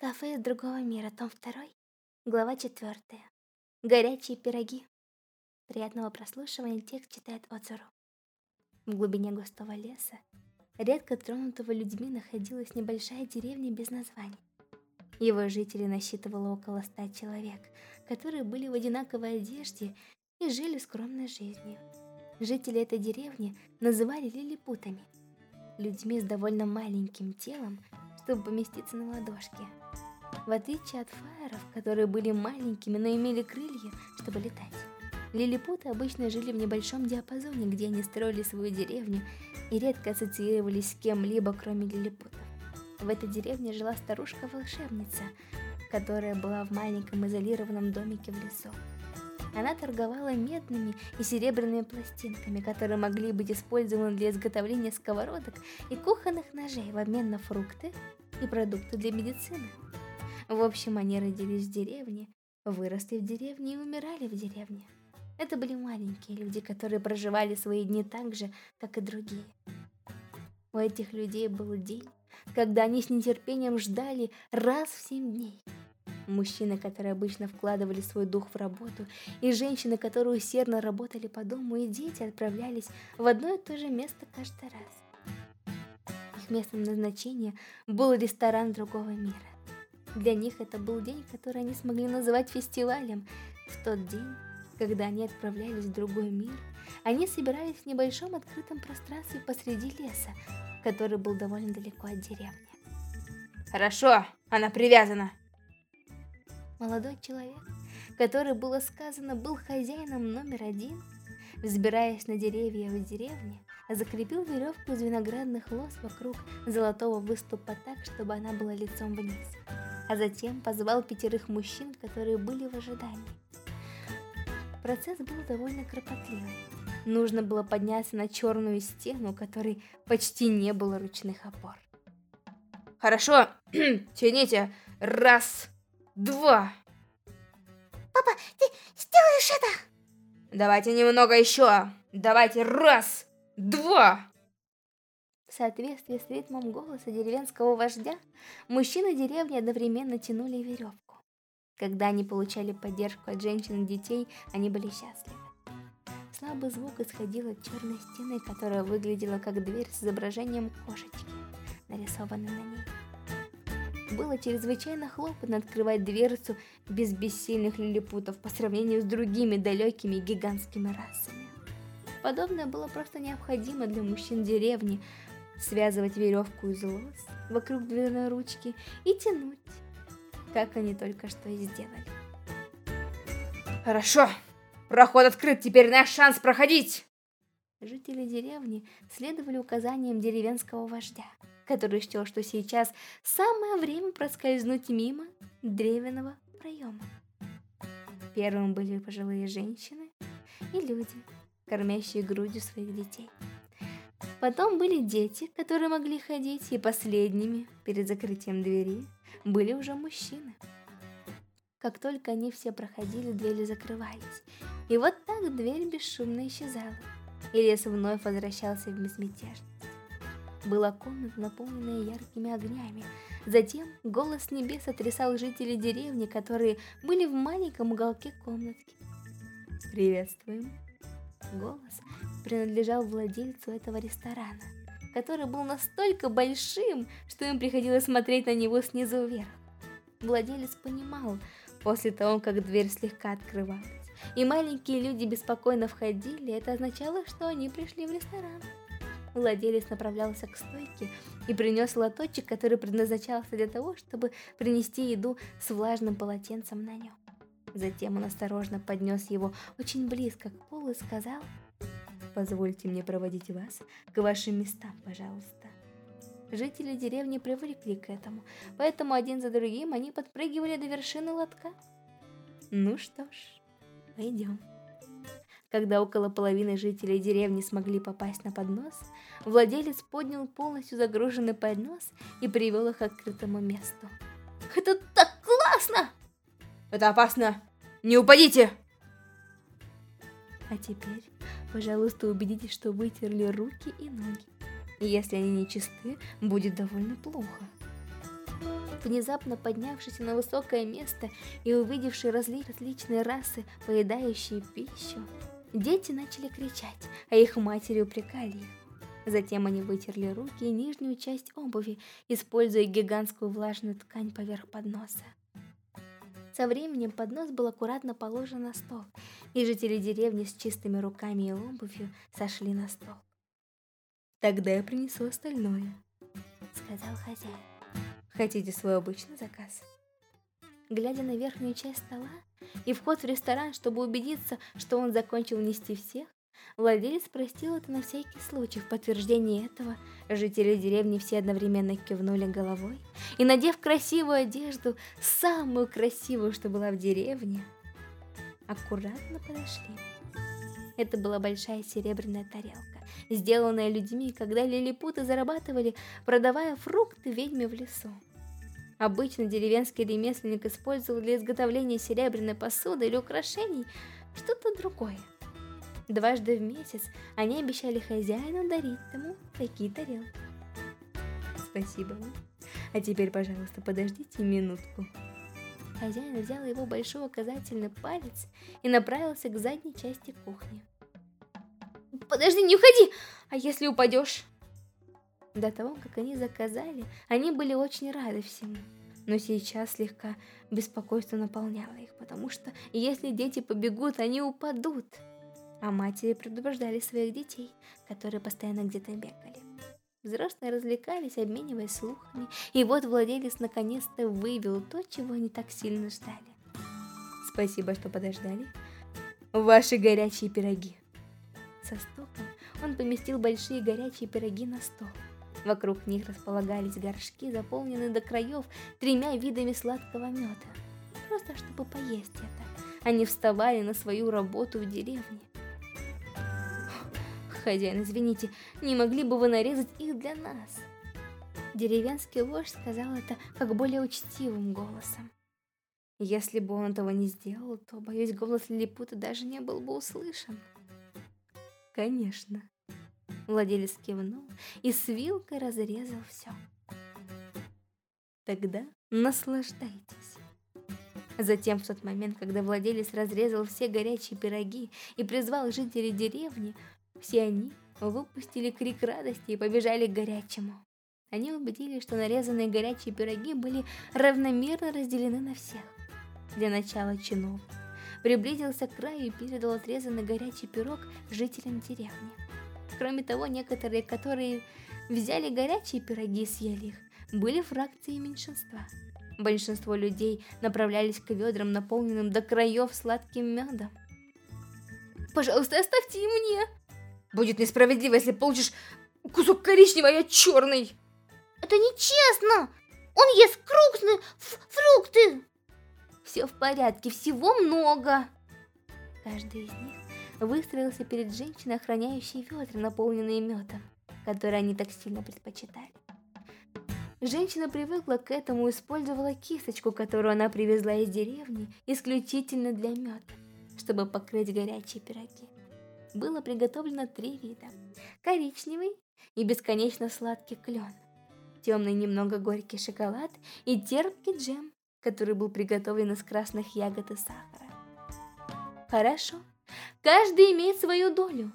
Кафе из другого мира, том 2, глава 4. Горячие пироги. Приятного прослушивания текст читает Оцуру. В глубине густого леса, редко тронутого людьми, находилась небольшая деревня без названия. Его жители насчитывало около ста человек, которые были в одинаковой одежде и жили скромной жизнью. Жители этой деревни называли лилипутами, людьми с довольно маленьким телом, чтобы поместиться на ладошке – в отличие от фаеров, которые были маленькими, но имели крылья, чтобы летать. Лилипуты обычно жили в небольшом диапазоне, где они строили свою деревню и редко ассоциировались с кем-либо, кроме лилипутов. В этой деревне жила старушка-волшебница, которая была в маленьком изолированном домике в лесу. Она торговала медными и серебряными пластинками, которые могли быть использованы для изготовления сковородок и кухонных ножей в обмен на фрукты и продукты для медицины. В общем, они родились в деревне, выросли в деревне и умирали в деревне. Это были маленькие люди, которые проживали свои дни так же, как и другие. У этих людей был день, когда они с нетерпением ждали раз в семь дней. Мужчины, которые обычно вкладывали свой дух в работу, и женщины, которые усердно работали по дому, и дети отправлялись в одно и то же место каждый раз. Их местом назначения был ресторан другого мира. Для них это был день, который они смогли называть фестивалем. В тот день, когда они отправлялись в другой мир, они собирались в небольшом открытом пространстве посреди леса, который был довольно далеко от деревни. Хорошо, она привязана. Молодой человек, который было сказано, был хозяином номер один, взбираясь на деревья в деревне, закрепил веревку из виноградных лоз вокруг золотого выступа так, чтобы она была лицом вниз а затем позвал пятерых мужчин, которые были в ожидании. Процесс был довольно кропотливый. Нужно было подняться на черную стену, у которой почти не было ручных опор. Хорошо, тяните. Раз, два. Папа, ты сделаешь это? Давайте немного еще. Давайте раз, два. В соответствии с ритмом голоса деревенского вождя, мужчины деревни одновременно тянули веревку. Когда они получали поддержку от женщин и детей, они были счастливы. Слабый звук исходил от черной стены, которая выглядела как дверь с изображением кошечки, нарисованной на ней. Было чрезвычайно хлопотно открывать дверцу без бессильных лилипутов по сравнению с другими далекими гигантскими расами. Подобное было просто необходимо для мужчин деревни, связывать веревку из лос вокруг дверной ручки и тянуть, как они только что и сделали. Хорошо, проход открыт, теперь наш шанс проходить. Жители деревни следовали указаниям деревенского вождя, который счел, что сейчас самое время проскользнуть мимо древенного проема. Первым были пожилые женщины и люди, кормящие грудью своих детей. Потом были дети, которые могли ходить, и последними, перед закрытием двери, были уже мужчины. Как только они все проходили, двери закрывались. И вот так дверь бесшумно исчезала, и лес вновь возвращался в безмятежность. Была комната, наполненная яркими огнями. Затем голос небес отрясал жителей деревни, которые были в маленьком уголке комнатки. «Приветствуем!» Голос принадлежал владельцу этого ресторана, который был настолько большим, что им приходилось смотреть на него снизу вверх. Владелец понимал, после того, как дверь слегка открывалась, и маленькие люди беспокойно входили, это означало, что они пришли в ресторан. Владелец направлялся к стойке и принес лоточек, который предназначался для того, чтобы принести еду с влажным полотенцем на нем. Затем он осторожно поднес его очень близко к полу и сказал Позвольте мне проводить вас к вашим местам, пожалуйста. Жители деревни привыкли к этому, поэтому один за другим они подпрыгивали до вершины лотка. Ну что ж, пойдем. Когда около половины жителей деревни смогли попасть на поднос, владелец поднял полностью загруженный поднос и привел их к открытому месту. Это так классно! Это опасно! Не упадите! А теперь Пожалуйста, убедитесь, что вытерли руки и ноги. Если они не чисты, будет довольно плохо. Внезапно поднявшись на высокое место и увидевший разли различные расы, поедающие пищу, дети начали кричать, а их матери упрекали их. Затем они вытерли руки и нижнюю часть обуви, используя гигантскую влажную ткань поверх подноса. Со временем поднос был аккуратно положен на стол, и жители деревни с чистыми руками и обувью сошли на стол. «Тогда я принесу остальное», — сказал хозяин. «Хотите свой обычный заказ?» Глядя на верхнюю часть стола и вход в ресторан, чтобы убедиться, что он закончил нести всех, Владелец простил это на всякий случай. В подтверждение этого жители деревни все одновременно кивнули головой и, надев красивую одежду, самую красивую, что была в деревне, аккуратно подошли. Это была большая серебряная тарелка, сделанная людьми, когда лилипуты зарабатывали, продавая фрукты ведьме в лесу. Обычно деревенский ремесленник использовал для изготовления серебряной посуды или украшений что-то другое. Дважды в месяц они обещали хозяину дарить тому такие тарелки. Спасибо вам. А теперь, пожалуйста, подождите минутку. Хозяин взял его большой указательный палец и направился к задней части кухни. Подожди, не уходи! А если упадешь? До того, как они заказали, они были очень рады всему. Но сейчас слегка беспокойство наполняло их, потому что если дети побегут, они упадут а матери предупреждали своих детей, которые постоянно где-то бегали. Взрослые развлекались, обмениваясь слухами, и вот владелец наконец-то вывел то, чего они так сильно ждали. Спасибо, что подождали. Ваши горячие пироги. Со стуком он поместил большие горячие пироги на стол. Вокруг них располагались горшки, заполненные до краев тремя видами сладкого меда. Просто чтобы поесть это. Они вставали на свою работу в деревне. Хозяин, извините, не могли бы вы нарезать их для нас? Деревенский вождь сказал это как более учтивым голосом. Если бы он этого не сделал, то, боюсь, голос Лилипута даже не был бы услышан. Конечно. Владелец кивнул и с вилкой разрезал все. Тогда наслаждайтесь. Затем, в тот момент, когда владелец разрезал все горячие пироги и призвал жителей деревни, все они выпустили крик радости и побежали к горячему. Они убедились, что нарезанные горячие пироги были равномерно разделены на всех. Для начала чинов приблизился к краю и передал отрезанный горячий пирог жителям деревни. Кроме того, некоторые, которые взяли горячие пироги и съели их, были фракцией меньшинства. Большинство людей направлялись к ведрам, наполненным до краев сладким медом. «Пожалуйста, оставьте и мне!» Будет несправедливо, если получишь кусок коричневый, а я черный. Это нечестно. Он ест крупные фрукты. Все в порядке, всего много. Каждый из них выстроился перед женщиной, охраняющей ведра, наполненные медом, который они так сильно предпочитали. Женщина привыкла к этому и использовала кисточку, которую она привезла из деревни, исключительно для меда, чтобы покрыть горячие пироги было приготовлено три вида. Коричневый и бесконечно сладкий клен, темный немного горький шоколад и терпкий джем, который был приготовлен из красных ягод и сахара. Хорошо, каждый имеет свою долю.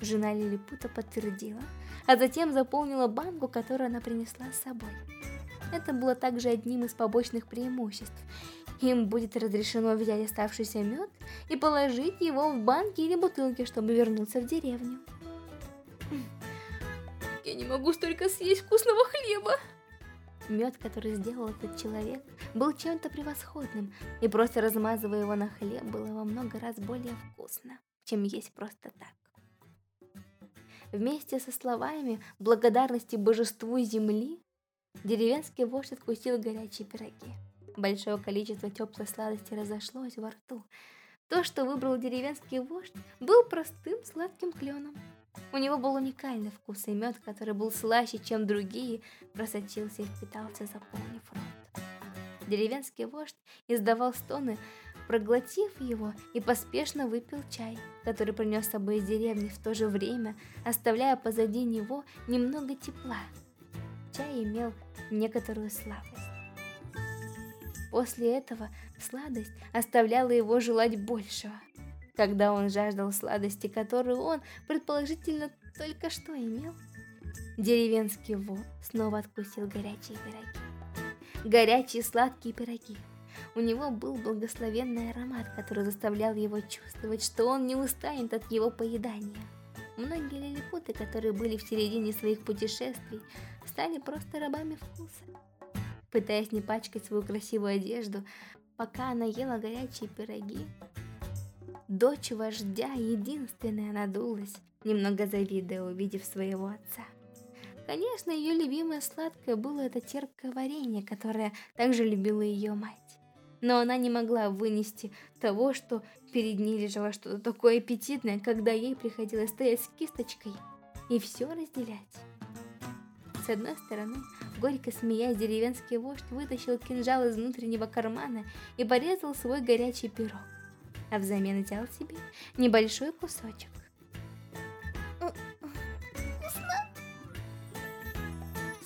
Жена Лилипута подтвердила, а затем заполнила банку, которую она принесла с собой. Это было также одним из побочных преимуществ, им будет разрешено взять оставшийся мед и положить его в банки или бутылки, чтобы вернуться в деревню. Я не могу столько съесть вкусного хлеба. Мед, который сделал этот человек, был чем-то превосходным, и просто размазывая его на хлеб было во много раз более вкусно, чем есть просто так. Вместе со словами благодарности божеству земли, деревенский вождь откусил горячие пироги. Большое количество теплой сладости разошлось во рту. То, что выбрал деревенский вождь, был простым сладким кленом. У него был уникальный вкус, и мед, который был слаще, чем другие, просочился и впитался, заполнив рот. Деревенский вождь издавал стоны, проглотив его, и поспешно выпил чай, который принес с собой из деревни в то же время, оставляя позади него немного тепла. Чай имел некоторую слабость. После этого сладость оставляла его желать большего. Когда он жаждал сладости, которую он, предположительно, только что имел, деревенский вор снова откусил горячие пироги. Горячие сладкие пироги. У него был благословенный аромат, который заставлял его чувствовать, что он не устанет от его поедания. Многие лилипуты, которые были в середине своих путешествий, стали просто рабами вкуса. Пытаясь не пачкать свою красивую одежду, пока она ела горячие пироги, дочь вождя единственная надулась, немного завидуя, увидев своего отца. Конечно, ее любимое сладкое было это терпкое варенье, которое также любила ее мать. Но она не могла вынести того, что перед ней лежало что-то такое аппетитное, когда ей приходилось стоять с кисточкой и все разделять. С одной стороны, горько смеясь, деревенский вождь вытащил кинжал из внутреннего кармана и порезал свой горячий пирог, а взамен взял себе небольшой кусочек.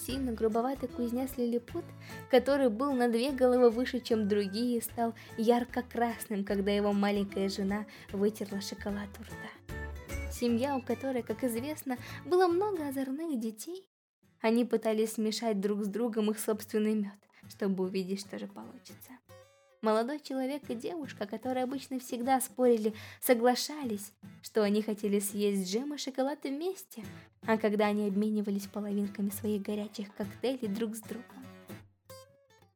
Сильно грубоватый кузнец Лилипут, который был на две головы выше, чем другие, стал ярко-красным, когда его маленькая жена вытерла шоколад у рта. Семья, у которой, как известно, было много озорных детей, они пытались смешать друг с другом их собственный мед, чтобы увидеть, что же получится. Молодой человек и девушка, которые обычно всегда спорили, соглашались, что они хотели съесть джем и шоколад вместе, а когда они обменивались половинками своих горячих коктейлей друг с другом.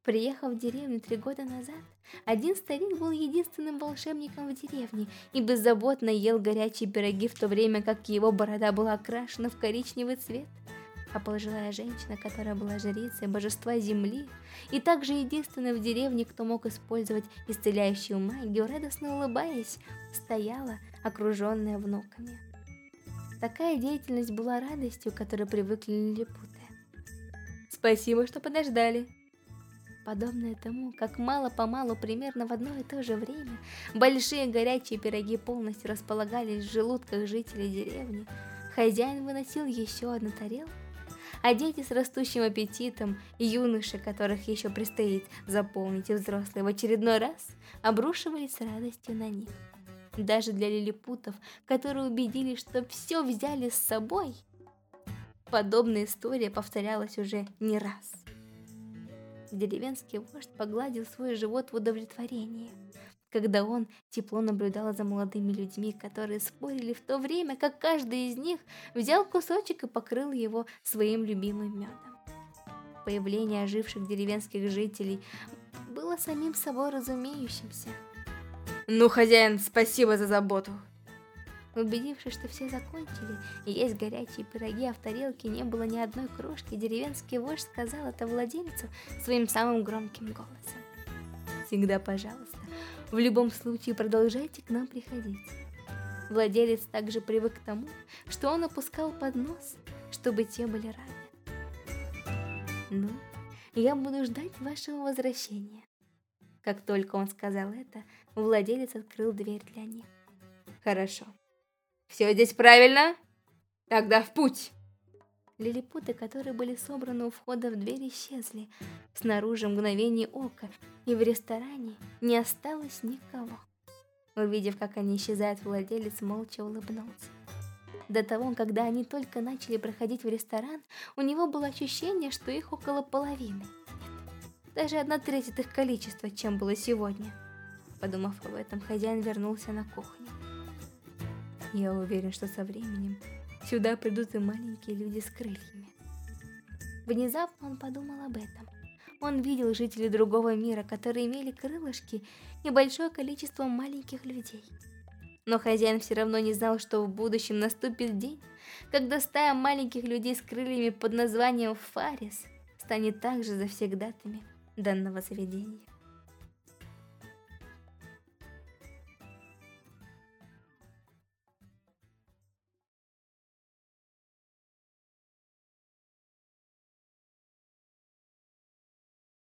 Приехав в деревню три года назад, один старик был единственным волшебником в деревне и беззаботно ел горячие пироги, в то время как его борода была окрашена в коричневый цвет а пожилая женщина, которая была жрицей божества земли, и также единственная в деревне, кто мог использовать исцеляющую магию, радостно улыбаясь, стояла, окруженная внуками. Такая деятельность была радостью, которой привыкли лилипуты. Спасибо, что подождали. Подобное тому, как мало-помалу, примерно в одно и то же время, большие горячие пироги полностью располагались в желудках жителей деревни, хозяин выносил еще одну тарелку, а дети с растущим аппетитом, юноши, которых еще предстоит заполнить и взрослые в очередной раз, обрушивались с радостью на них. Даже для лилипутов, которые убедились, что все взяли с собой, подобная история повторялась уже не раз. Деревенский вождь погладил свой живот в удовлетворении – когда он тепло наблюдал за молодыми людьми, которые спорили в то время, как каждый из них взял кусочек и покрыл его своим любимым медом. Появление оживших деревенских жителей было самим собой разумеющимся. «Ну, хозяин, спасибо за заботу!» Убедившись, что все закончили, и есть горячие пироги, а в тарелке не было ни одной кружки, деревенский вождь сказал это владельцу своим самым громким голосом. «Всегда пожалуйста, в любом случае продолжайте к нам приходить. Владелец также привык к тому, что он опускал поднос, чтобы те были рады. Ну, я буду ждать вашего возвращения. Как только он сказал это, владелец открыл дверь для них. Хорошо. Все здесь правильно? Тогда в путь! Лилипуты, которые были собраны у входа в дверь, исчезли. Снаружи мгновение ока, и в ресторане не осталось никого. Увидев, как они исчезают, владелец молча улыбнулся. До того, когда они только начали проходить в ресторан, у него было ощущение, что их около половины. Даже одна треть их количества, чем было сегодня. Подумав об этом, хозяин вернулся на кухню. Я уверен, что со временем Сюда придут и маленькие люди с крыльями. Внезапно он подумал об этом. Он видел жителей другого мира, которые имели крылышки и большое количество маленьких людей. Но хозяин все равно не знал, что в будущем наступит день, когда стая маленьких людей с крыльями под названием Фарис станет также завсегдатами данного заведения.